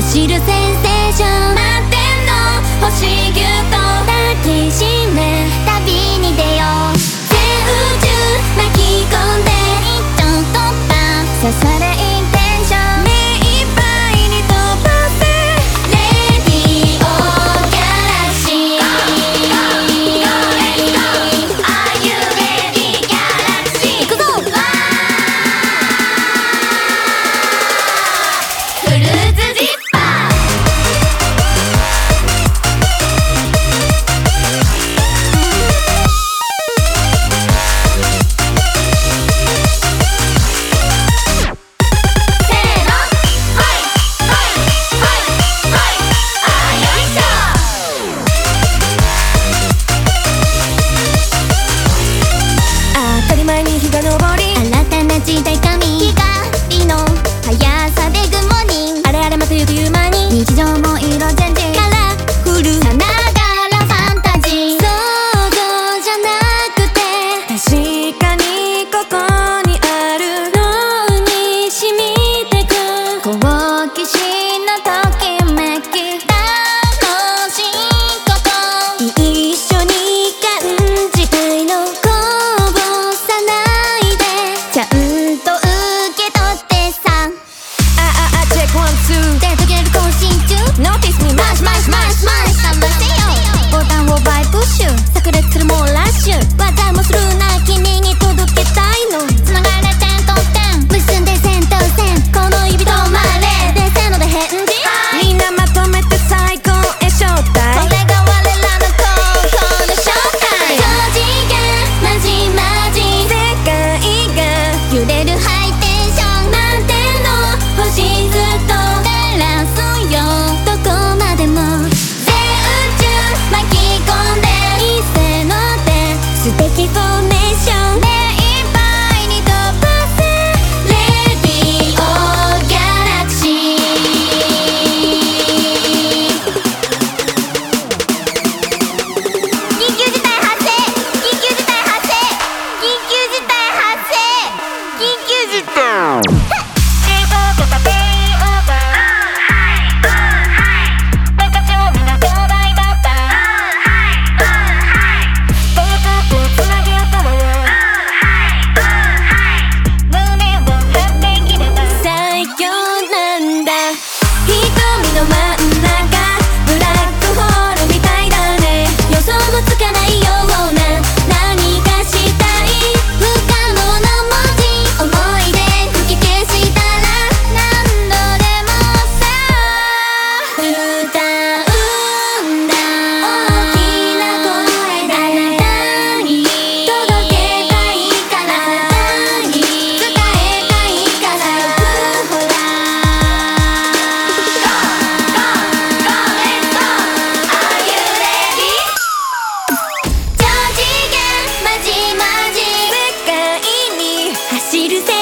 走るセンセーション待ってんの星ギュッと抱きしめ旅に出よう全宇宙巻き込んで一丁突破 go on. 知るせ